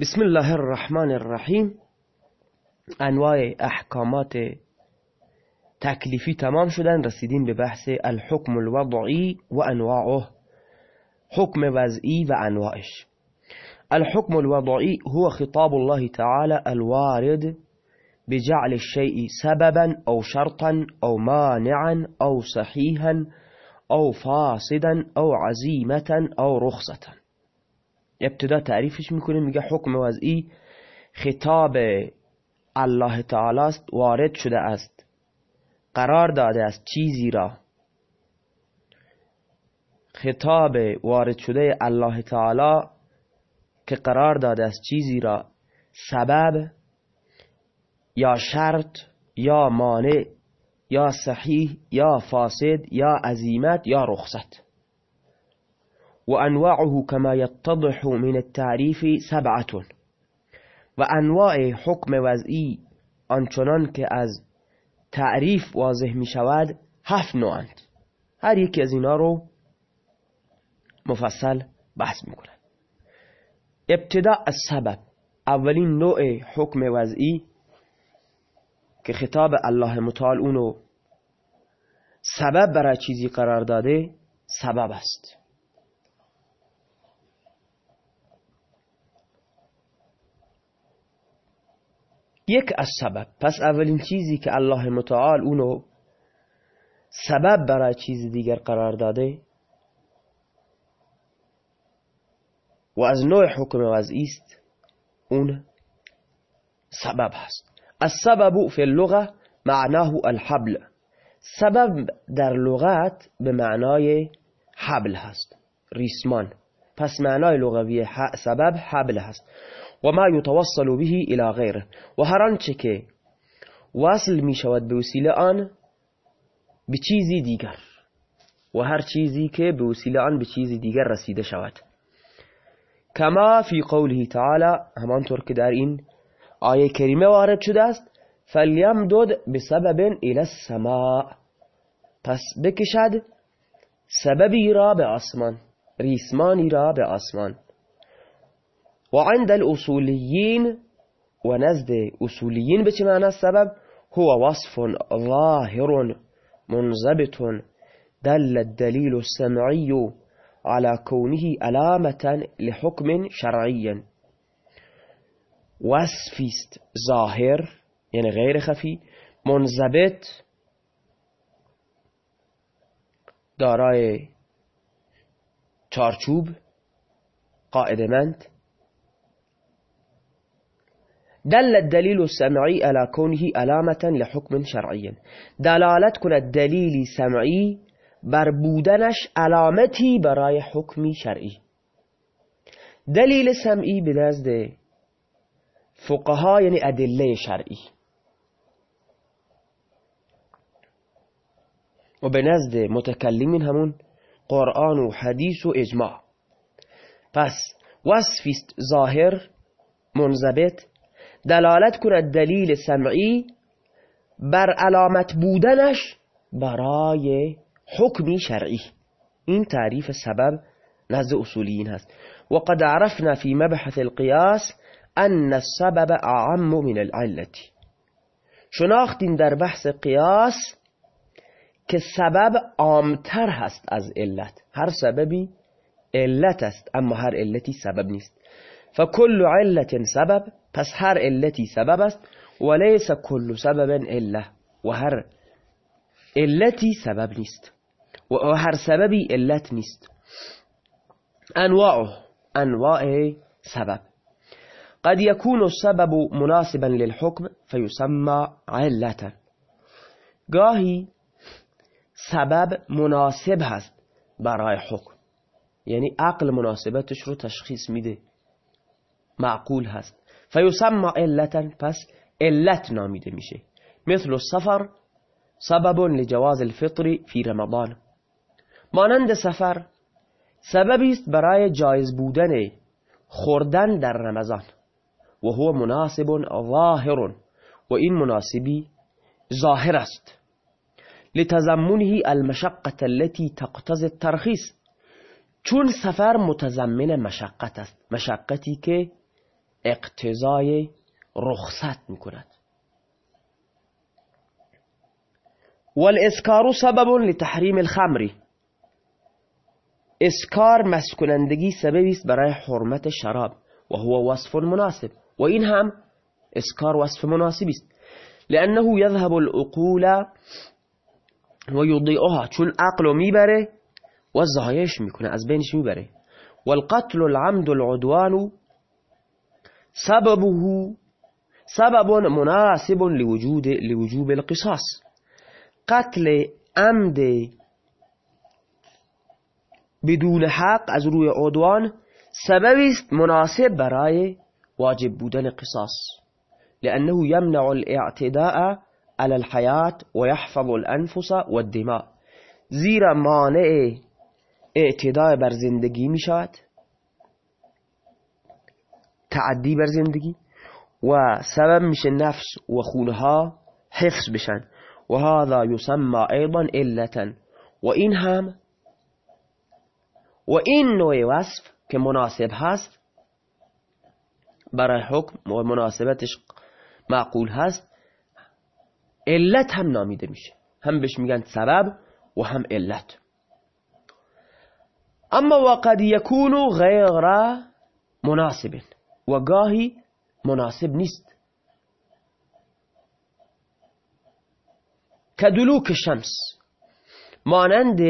بسم الله الرحمن الرحیم انواع احکامات تکلیفی تمام شدن رسیدیم به بحث الحکم الوضعی و انواعه حکم وضعی و انواعش. الحكم الوضعي هو خطاب الله تعالى الوارد بجعل الشيء سببا أو شرطا أو مانعا أو صحيحا أو فاسدا أو عزيمة أو رخصة ابتدا تعریفش می‌کنه میگه حکم وضعی خطاب الله تعالی است وارد شده است. قرار داده است چیزی را. خطاب وارد شده الله تعالی که قرار داده است چیزی را. سبب یا شرط یا مانع یا صحیح یا فاسد یا عزیمت یا رخصت. وأنواعه كما يتضح من التعريف سبعة. و انواع حکم وضعی آنچنان که از تعریف واضح می شود هفت نوعند. هر یکی از رو مفصل بحث می کنند ابتدا از سبب. اولین نوع حکم وضعی که خطاب الله متعال اونو سبب برای چیزی قرار داده سبب است. یک از سبب. پس اولین چیزی که الله متعال اونو سبب برای چیز دیگر قرار داده و از نوع حکم وضعی است اون سبب هست. السبب فی اللغه معناه الحبل. سبب در لغت به معنای حبل هست. ریسمان. پس معنای لغوی سبب حبل هست. و ما یتوصل به الى غیره و هر آنچه که وصل می شود به وسیله آن به چیزی دیگر. و هر چیزی که به وسیله آن به چیزی دیگر رسیده شود. کما فی قوله تعالی همانطور که در این آیه کریمه وارد شده است فلیمدد بسبب الى السماء. پس بکشد سببی را به آسمان ریسمانی را به آسمان. وعند الأصوليين ونزد أصوليين بچه معنى السبب؟ هو وصف ظاهر منضبط دل الدليل السمعي على كونه علامة لحكم شرعي. وصفيست ظاهر يعني غير خفي منضبط دارای چارچوب قاعدمند دل الدليل السمعي على كونه علامة لحكم شرعي. دلالت کند دلیلی سمعی بر بودنش علامتی برای حکمی شرعی دلیل سمعی به نزد فقها یعنی ادلة شرعی و به نزد متکلمین همون قرآن و حدیث و اجماع. ظاهر منضبط دلالت کند دلیل سمعی بر علامت بودنش برای حکمی شرعی. این تعریف سبب نزد اصولیین هست. وقد عرفنا في مبحث القياس ان السبب اعم من العلة شناختیم در بحث قیاس که سبب عامتر هست از علت. هر سببی علت است اما هر علتی سبب نیست. فكل علت سبب پس هر علتی سبب است وليس كل سبب إلا و هر علتی سبب نیست و هر سببی علت نیست انواع أنواع سبب. قد يكون السبب مناسبا للحكم فيسمى علة. گاهی سبب مناسب هست برای حکم. یعنی عقل مناسبتش رو تشخیص میده. معقول هست. فیسمى علتا پس علت نامیده میشه. مثل السفر سبب لجواز الفطر فی رمضان. مانند سفر سببی است برای جایز بودن خوردن در رمضان. و هو مناسب ظاهر و این مناسبی ظاهر است. لتضمنه المشقة التي تقتضي الترخیص چون سفر متضمن مشقت است مشقتی که اقتضای رخصت میکند. والاسکار سبب لتحریم الخمر. اسکار مسکنندگی سببی است برای حرمت شراب و هو وصف مناسب. و این هم اسکار وصف مناسبی است. لأنه يذهب العقول و یضیعها چون عقل میبره و زایش میکنه از بینش میبره. والقتل العمد العدوان سببه سبب مناسب لوجود لوجوب القصاص. قتل عمد بدون حق از روی عدوان سببی است مناسب برای واجب بودن قصاص. لأنه يمنع الاعتداء على الحياة ويحفظ الأنفس والدماء. زیرا مانع اعتداء بر زندگی می شود تعدی بر زندگی و سبب میشه نفس و خونها حفظ بشن. و هذا يسمى ايضا علتا. و این هم و این نوع وصف که مناسب هست برای حکم و مناسبتش معقول هست علت هم نامیده میشه. هم بهش میگن سبب و هم علت. اما وقد يكون غیر مناسب و گاهی مناسب نیست. کدلوک شمس مانند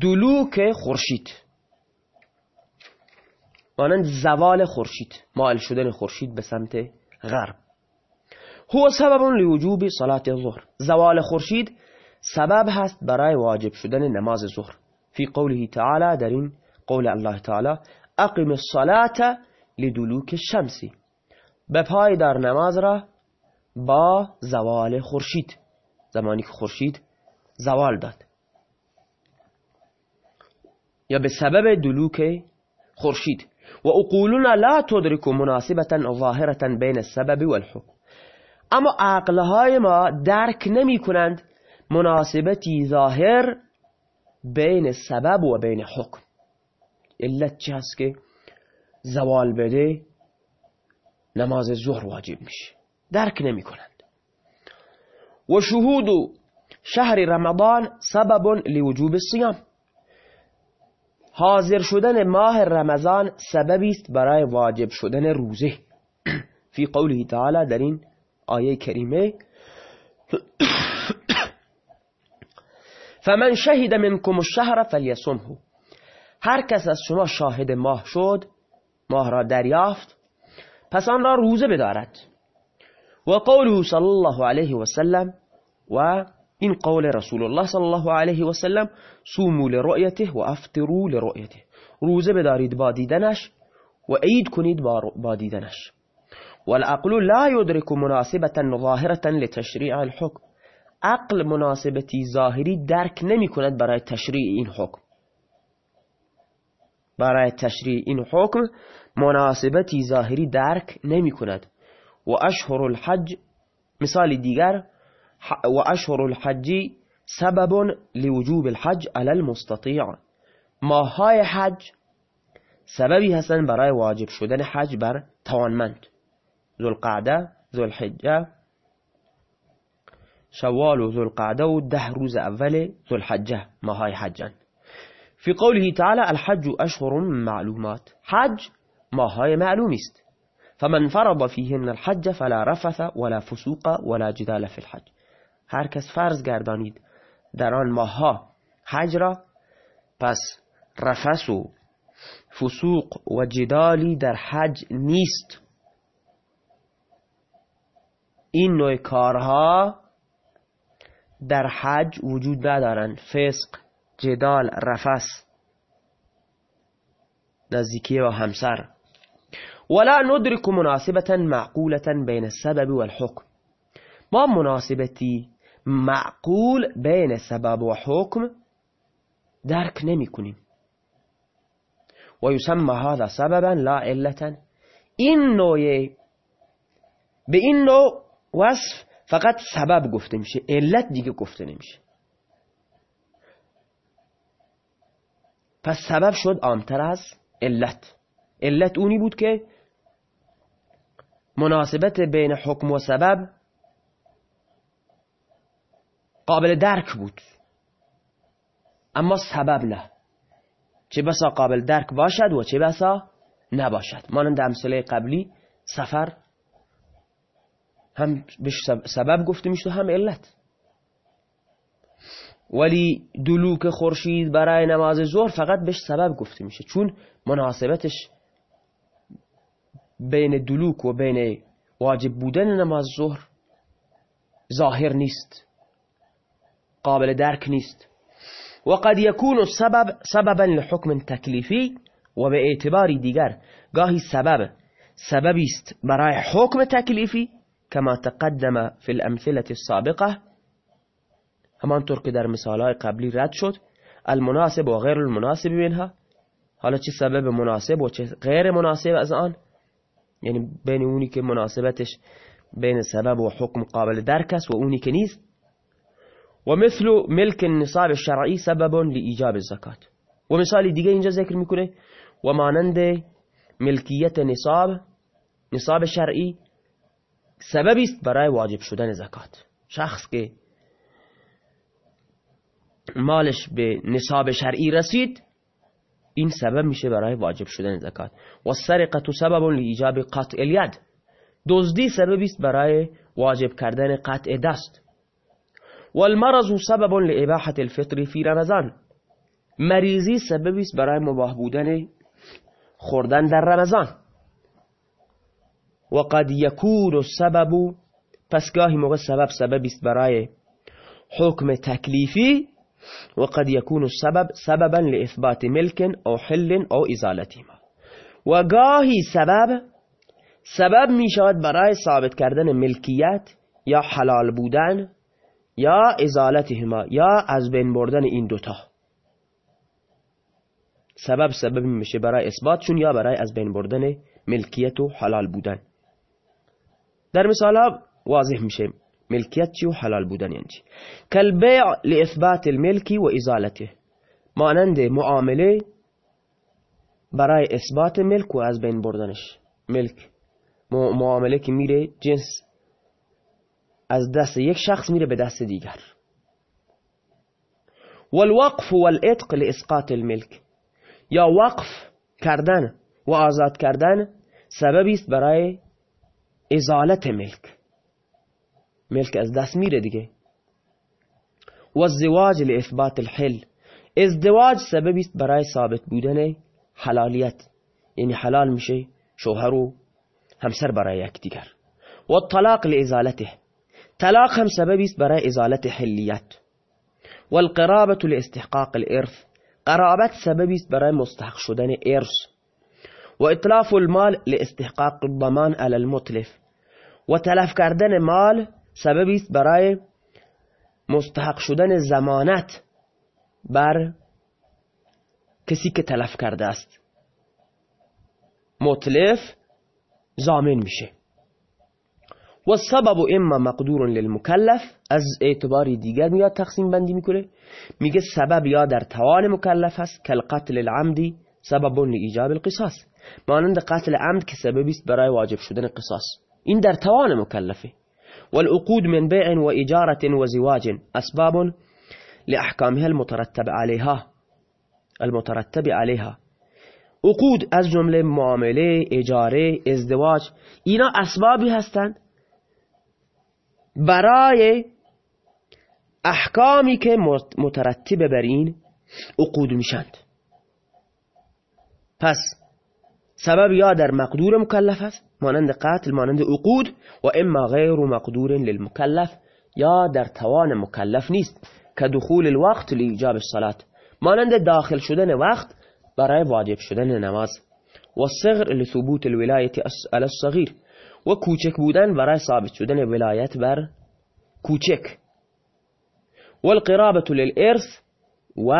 دلوک خورشید. مانند زوال خورشید مائل شدن خورشید به سمت غرب. هو سبب لوجوب صلاة الظهر. زوال خورشید سبب هست برای واجب شدن نماز ظهر. فی قوله تعالی در این قول الله تعالی اقم الصلاة لدلوک الشمسی به پای در نماز را با زوال خورشید. زمانی که خورشید زوال داد. یا به سبب دلوک خورشید. و اقولنا لا تدرک مناسبتا ظاهرتا بین السبب والحکم. اما عقلهای ما درک نمی کنند مناسبتی ظاهر بین سبب و بین حکم. علت چه هست که زوال بده نماز ظهر واجب میشه درک نمی کنند و شهود شهر رمضان سبب لوجوب الصيام حاضر شدن ماه رمضان سببی است برای واجب شدن روزه فی قوله تعالی در این آیه کریمه فمن شهد منكم الشهر فلیصمه هر کس از شما شاهد ماه شد ماه را دریافت پس آن را روزه بدارد. و قوله صلی الله علیه و سلم و این قول رسول الله صلی الله علیه و سلم صوموا لرؤیته و افطروا لرؤیته. روزه بدارید با دیدنش و عید کنید با دیدنش. والعقل لا يدرك مناسبة ظاهرة لتشریع الحكم عقل مناسبتی ظاهری درک نمی کند برای تشریع این حکم. برای تشریع این حکم مناسبتی ظاهری درک نمی کند و اشهر الحج مثال دیگر و اشهر الحج سبب لوجوب الحج على المستطيع ماهای حج سببی هستن برای واجب شدن حج بر توانمند. ذو القعده ذو الحجه شوال و ذو القعده و ده روز اول ذو الحجه ماهای حجن في قوله تعالى الحج أشهر معلومات. حج ماهای معلوم است فمن فرض فيهن الحج فلا رفث ولا فسوق ولا جدال في الحج. هر کس فرض گردانید در آن ماها حج را پس رفس و فسوق و در حج نیست. این نوع کارها در حج وجود ندارند فسق جدال رفس. نزدیکی و همسر. ولا ندرك مناسبة معقولة بين السبب والحكم ما مناسبتی معقول بین سبب و حکم درک نمی کنیم. و هذا سببا لا علتا این نوع به این نوع وصف فقط سبب گفته میشه علت دیگه گفته نمیشه. پس سبب شد عامتر از علت. علت اونی بود که مناسبت بین حکم و سبب قابل درک بود. اما سبب نه. چه بسا قابل درک باشد و چه بسا نباشد. مانند امثله قبلی سفر هم بهش سبب گفته میشه هم علت. ولی دلوک خورشید برای نماز ظهر فقط بهش سبب گفته میشه. چون مناسبتش بین دلوک و بین واجب بودن نماز ظهر ظاهر نیست. قابل درک نیست. وقد يكون السبب سببا لحكم تكليفي وباعتبار دیگر گاهی سبب سببی است برای حکم تکلیفی كما تقدم في الامثله السابقه همانطور که در مثالهای قبلی رد شد المناسب و غیر المناسب منها. حالا چه سبب مناسب و چه غیر مناسب از آن؟ یعنی بین اونی که مناسبتش بین سبب و حکم قابل درک است و اونی که نیست. و مثل ملک النصاب الشرعی سبب لإیجاب الزکات. و مثال دیگه اینجا ذکر می‌کنه و مانند ملکیت نصاب نصاب شرعی سببی است برای واجب شدن زکات. شخص که مالش به نصاب شرعی رسید این سبب میشه برای واجب شدن زکات. و سرقت سبب لایجاب قطع الید دزدی سببی است برای واجب کردن قطع دست. و المرض سبب لاباحه الفطر فی رمضان. مریضی سببی است برای مباح بودن خوردن در رمضان. و قد یکون السبب. پس گاهی موقع سبب سببی است برای حکم تکلیفی. وقد يكون السبب سببا لإثبات ملك أو حل أو إزالتهما و سبب سبب می شود برای ثابت کردن ملکیت یا حلال بودن یا ازالتهما یا از بین بردن این دوتا سبب سبب میشه برای اثباتشون یا برای از بین بردن ملکیت و حلال بودن. در مثال ها واضح میشه. ملکیت چی و حلال بودن یعنی چی؟ کالبیع لاثبات الملکی و ازالته. مانند معامله برای اثبات ملک و از بین بردنش. ملک معامله که میره جنس از دست یک شخص میره به دست دیگر. والوقف والاتق لاسقاط الملک. یا وقف کردن و آزاد کردن سببی است برای ازالت ملک. ملک از دست میره دیگه. و الزواج لإثبات الحل. ازدواج سببی است برای ثابت بودن حلالیت. یعنی حلال میشه شوهر و همسر برای یکدیگر و الطلاق لإزالته. طلاق هم سببی است برای ازالت حلیت. و القرابة لإستحقاق الإرث. قرابت سببی است برای مستحق شدن ارث. و اطلاف المال لإستحقاق الضمان على المتلف. و تلف کردن مال سببی است برای مستحق شدن زمانت بر کسی که تلف کرده است. مطلف زامن میشه. و سبب اما مقدور للمکلف از اعتباری دیگر میاد تقسیم بندی می‌کنه. میگه سبب یا در توان مکلف است کل قتل العمدی سبب لایجاب القصاص. مانند قتل عمد که سببی است برای واجب شدن قصاص. این در توان مکلفه. والعقود من بيع وإجارة وزواج أسباب لأحكامها المترتب عليها المترتب عليها. عقود از جمله معامله اجاره ازدواج اینا اسبابی هستند برای احکامی که مترتب بر این عقود میشند. پس سبب یا در مقدور مکلف است. مانند قتل مانند عقود. و اما غیر مقدور للمکلف. یا در توان مکلف نیست. که دخول الوقت لیجاب الصلاة. مانند داخل شدن وقت برای واجب شدن نماز. و صغر لثبوت الولایت على الصغیر. و کوچک بودن برای ثابت شدن ولایت بر کوچک. والقرابة للإرث و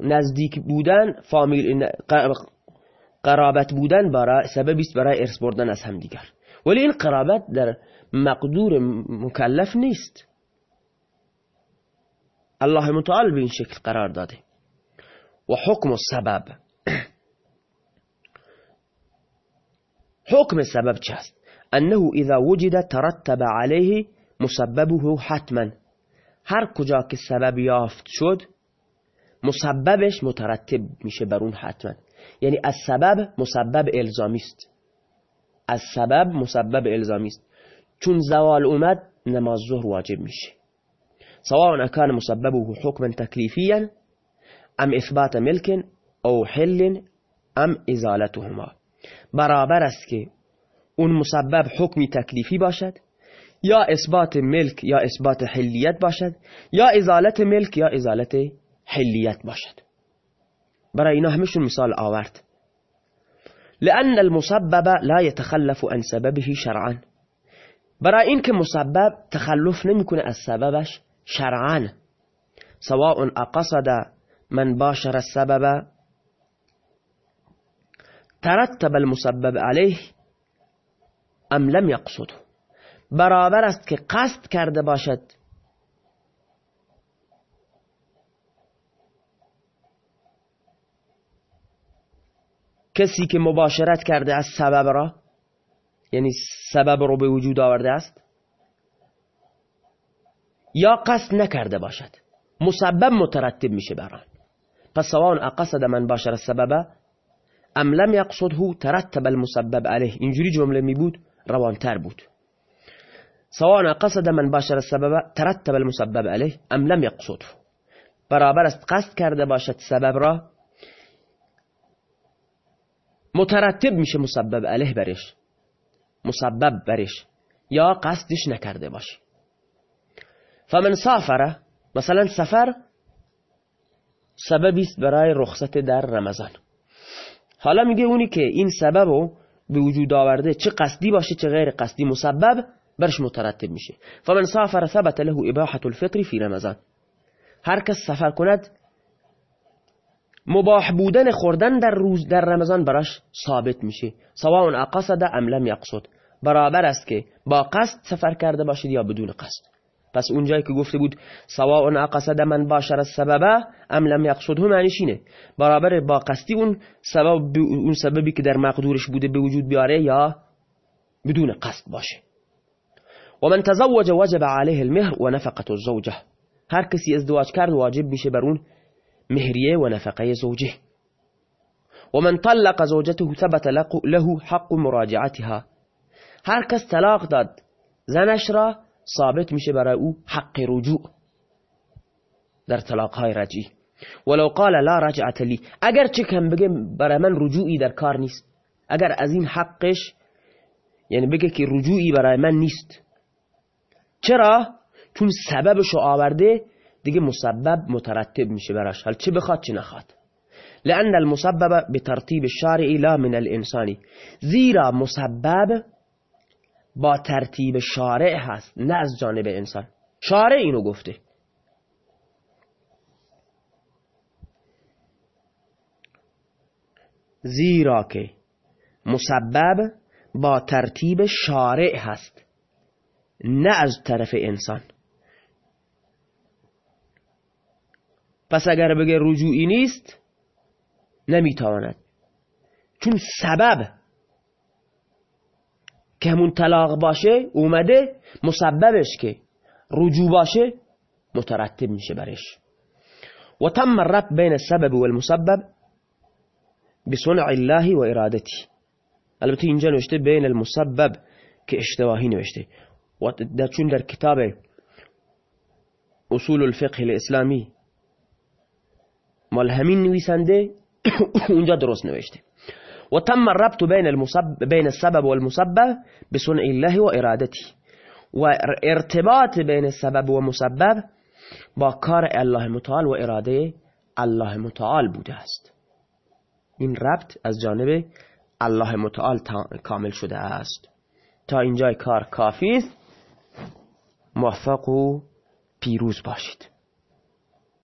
نزدیک بودن فامیل قرابت بودن برای سببی است برای ارث بردن از هم دیگر. ولی این قرابت در مقدور مکلف نیست. الله متعال به این شکل قرار داده. و حکم السبب حکم سبب چه است انه اذا وجد ترتب عليه مسببه حتما. هر کجا که سبب یافت شد مسببش مترتب میشه بر اون حتما. یعنی از سبب مسبب الزامی است. از سبب مسبب الزامی است. چون زوال اومد نماز ظهر واجب میشه. سواء كان مسببه حكما تكليفيا ام اثبات ملك أو حل ام ازالتهما. برابر است که اون مسبب حکمی تکلیفی باشد یا اثبات ملک یا اثبات حلیت باشد یا ازالت ملک یا ازالت حلیت باشد. برای اینا همشون مثال آورد. لأن المسبب لا يتخلف عن سببه شرعا. برای اینکه مسبب تخلف نمیکنه از سببش شرعا. سواء اقصد من باشر السبب ترتب المسبب عليه أم لم يقصده. برابر است که قصد کرده باشد کسی که مباشرت کرده از سبب را یعنی سبب رو به وجود آورده است یا قصد نکرده باشد. مسبب مترتب میشه بران. پس سواء اقصد من باشر السبب ام لم يقصده ترتب المسبب عليه اینجوری جمله می بود روانتر بود. سواء قصد من باشر السبب ترتب المسبب عليه ام لم يقصده برابر است قصد کرده باشد سبب را مترتب میشه مسبب علیه برش. مسبب برش. یا قصدش نکرده باشه فمن سافره مثلا سفر سببی است برای رخصت در رمضان. حالا میگه اونی که این سبب رو به وجود آورده چه قصدی باشه چه غیر قصدی مسبب برش مترتب میشه. فمن سافر ثبت له اباحه الفطر فی رمضان. هر کس سفر کند مباح بودن خوردن در روز در رمضان براش ثابت میشه. سواء اقصد ام لم یقصد. برابر است که با قصد سفر کرده باشید یا بدون قصد. پس اونجایی که گفته بود سواء اقصد من باشر السبب ام لم یقصده معنیش اینه. برابر با قصدی اون سبب اون سببی که در مقدورش بوده به وجود بیاره یا بدون قصد باشه. و من تزوج وجب عليه المهر و نفقه الزوجه هر کسی ازدواج کرد واجب میشه بر اون مهریه و نفقه زوجه. و من طلق زوجته ثبت له حق مراجعتها. هر کس طلاق داد زنش را ثابت میشه برای أو حق رجوع. در طلاق های رجی ولو قال لا رجعت لی. اگر چه کم بگه برای من رجوعی در کار نیست. اگر از این حقش یعنی بگه که رجوعی برای من نیست. چرا؟ چون سببشو آورده دیگه مسبب مترتب میشه براش. حال چه بخواد چه نخواد. لأن المسبب بترتیب الشارع لا من الانسانی زیرا مسبب با ترتیب شارع هست نه از جانب انسان. شارع اینو گفته. زیرا که مسبب با ترتیب شارع هست نه از طرف انسان. پس اگر بگه رجوعی نیست نمی‌تواند. چون سبب که همون طلاق باشه اومده مسببش که رجوع باشه مترتب میشه برش. و تم الربط بین السبب والمسبب بصنع الله و ارادتی البته اینجا نوشته بین المسبب که اشتباهی نوشته. و چون در کتاب اصول الفقه الاسلامی مال همین نویسنده اونجا درست نوشته. و تم الربط بین, المسبب بین السبب والمسبب بصنع الله و ارادتی و ارتباط بین سبب و مسبب با کار الله متعال و اراده الله متعال بوده است. این ربط از جانب الله متعال کامل شده است. تا اینجای کار کافی است. موفق و پیروز باشید.